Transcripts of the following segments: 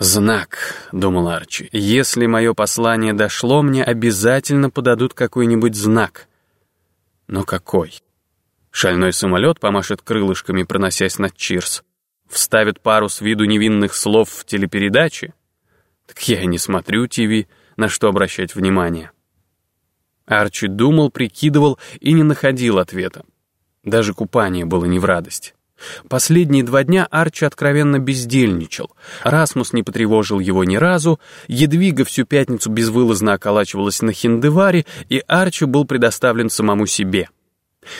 «Знак», — думал Арчи. «Если мое послание дошло, мне обязательно подадут какой-нибудь знак». Но какой? Шальной самолет помашет крылышками, проносясь над Чирс. Вставит пару с виду невинных слов в телепередаче. Так я и не смотрю ТВ, на что обращать внимание. Арчи думал, прикидывал и не находил ответа. Даже купание было не в радость. Последние два дня Арчи откровенно бездельничал. Расмус не потревожил его ни разу, Едвига всю пятницу безвылазно околачивалась на Хиндеваре, и Арчи был предоставлен самому себе.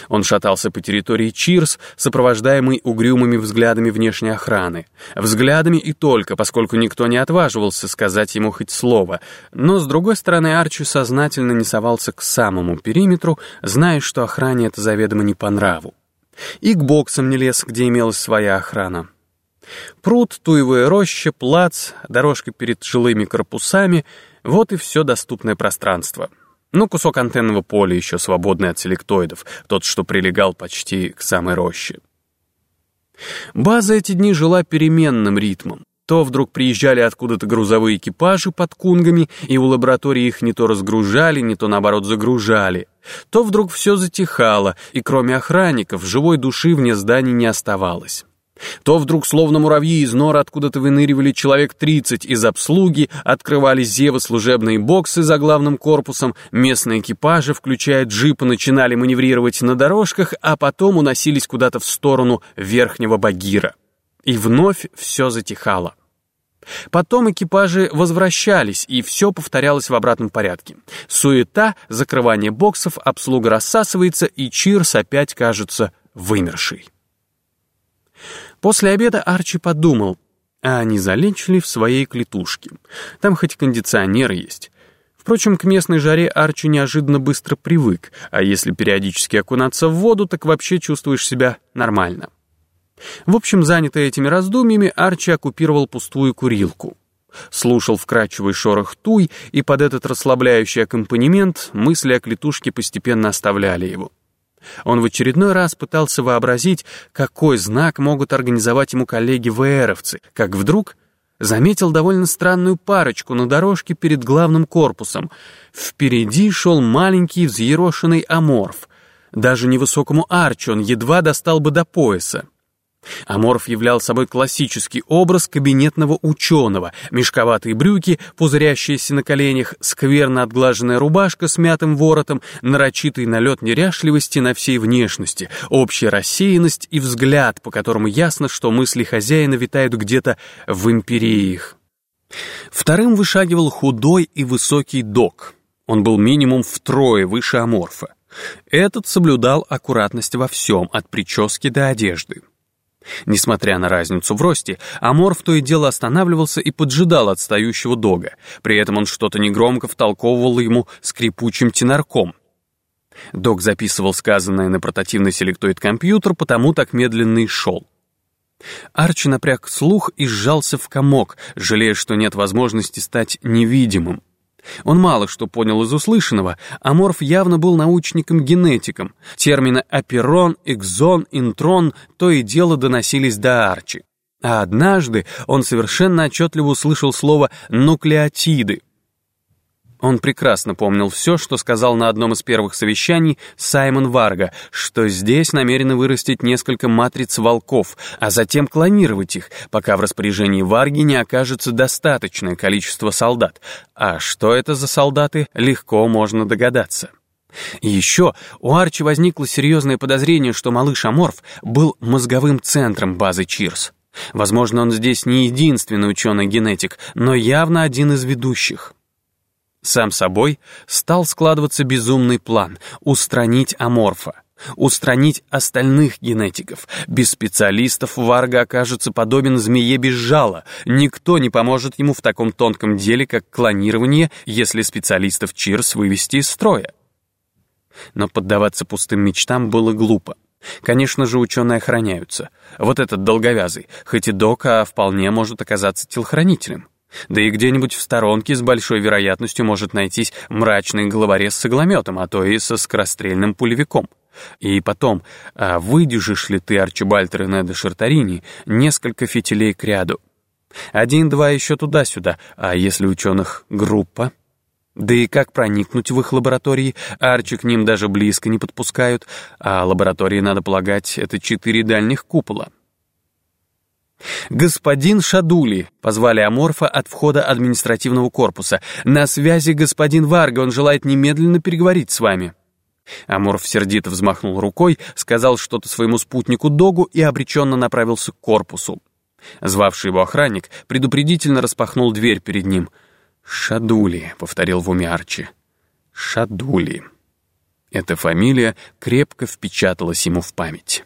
Он шатался по территории Чирс, сопровождаемый угрюмыми взглядами внешней охраны. Взглядами и только, поскольку никто не отваживался сказать ему хоть слово. Но, с другой стороны, Арчи сознательно не совался к самому периметру, зная, что охране это заведомо не по нраву и к боксам не лез, где имелась своя охрана. Пруд, туевая роща, плац, дорожка перед жилыми корпусами — вот и все доступное пространство. Ну, кусок антенного поля еще свободный от селектоидов, тот, что прилегал почти к самой роще. База эти дни жила переменным ритмом. То вдруг приезжали откуда-то грузовые экипажи под кунгами, и у лаборатории их не то разгружали, не то наоборот загружали. То вдруг все затихало, и кроме охранников, живой души вне зданий не оставалось. То вдруг, словно муравьи из нора, откуда-то выныривали человек 30 из обслуги, открывались зевы служебные боксы за главным корпусом, местные экипажи, включая джипы, начинали маневрировать на дорожках, а потом уносились куда-то в сторону Верхнего Багира. И вновь все затихало. Потом экипажи возвращались, и все повторялось в обратном порядке. Суета, закрывание боксов, обслуга рассасывается, и Чирс опять кажется вымершей. После обеда Арчи подумал, а не залечь в своей клетушке? Там хоть кондиционер есть. Впрочем, к местной жаре Арчи неожиданно быстро привык, а если периодически окунаться в воду, так вообще чувствуешь себя нормально. В общем, занятый этими раздумьями, Арчи оккупировал пустую курилку. Слушал вкрадчивый шорох туй, и под этот расслабляющий аккомпанемент мысли о клетушке постепенно оставляли его. Он в очередной раз пытался вообразить, какой знак могут организовать ему коллеги-ВРовцы, как вдруг заметил довольно странную парочку на дорожке перед главным корпусом. Впереди шел маленький взъерошенный аморф. Даже невысокому арчу он едва достал бы до пояса. Аморф являл собой классический образ кабинетного ученого. Мешковатые брюки, пузырящиеся на коленях, скверно отглаженная рубашка с мятым воротом, нарочитый налет неряшливости на всей внешности, общая рассеянность и взгляд, по которому ясно, что мысли хозяина витают где-то в империях. Вторым вышагивал худой и высокий док. Он был минимум втрое выше аморфа. Этот соблюдал аккуратность во всем, от прически до одежды. Несмотря на разницу в росте, Аморф то и дело останавливался и поджидал отстающего дога. При этом он что-то негромко втолковывал ему скрипучим тенарком. Дог записывал сказанное на портативный селектоид-компьютер, потому так медленно и шел. Арчи напряг слух и сжался в комок, жалея, что нет возможности стать невидимым. Он мало что понял из услышанного, а Морф явно был научником-генетиком. Термины «аперон», «экзон», «интрон» то и дело доносились до Арчи. А однажды он совершенно отчетливо услышал слово «нуклеотиды», он прекрасно помнил все, что сказал на одном из первых совещаний Саймон Варга, что здесь намерены вырастить несколько матриц волков, а затем клонировать их, пока в распоряжении Варги не окажется достаточное количество солдат. А что это за солдаты, легко можно догадаться. Еще у Арчи возникло серьезное подозрение, что малыш Аморф был мозговым центром базы Чирс. Возможно, он здесь не единственный ученый-генетик, но явно один из ведущих. Сам собой стал складываться безумный план — устранить аморфа. Устранить остальных генетиков. Без специалистов Варга окажется подобен змее без жала. Никто не поможет ему в таком тонком деле, как клонирование, если специалистов Чирс вывести из строя. Но поддаваться пустым мечтам было глупо. Конечно же, ученые охраняются. Вот этот долговязый, хоть и док, а вполне может оказаться телохранителем. Да и где-нибудь в сторонке с большой вероятностью может найтись мрачный головорез с иглометом, а то и со скорострельным пулевиком. И потом, а выдержишь ли ты, Арчибальд Рене Шартарини, несколько фитилей к ряду? Один-два еще туда-сюда, а если ученых группа? Да и как проникнуть в их лаборатории? Арчи к ним даже близко не подпускают, а лаборатории, надо полагать, это четыре дальних купола. «Господин Шадули!» — позвали Аморфа от входа административного корпуса. «На связи господин Варга, он желает немедленно переговорить с вами». Аморф сердито взмахнул рукой, сказал что-то своему спутнику Догу и обреченно направился к корпусу. Звавший его охранник предупредительно распахнул дверь перед ним — «Шадули», — повторил в уме Арчи. «Шадули». Эта фамилия крепко впечаталась ему в память.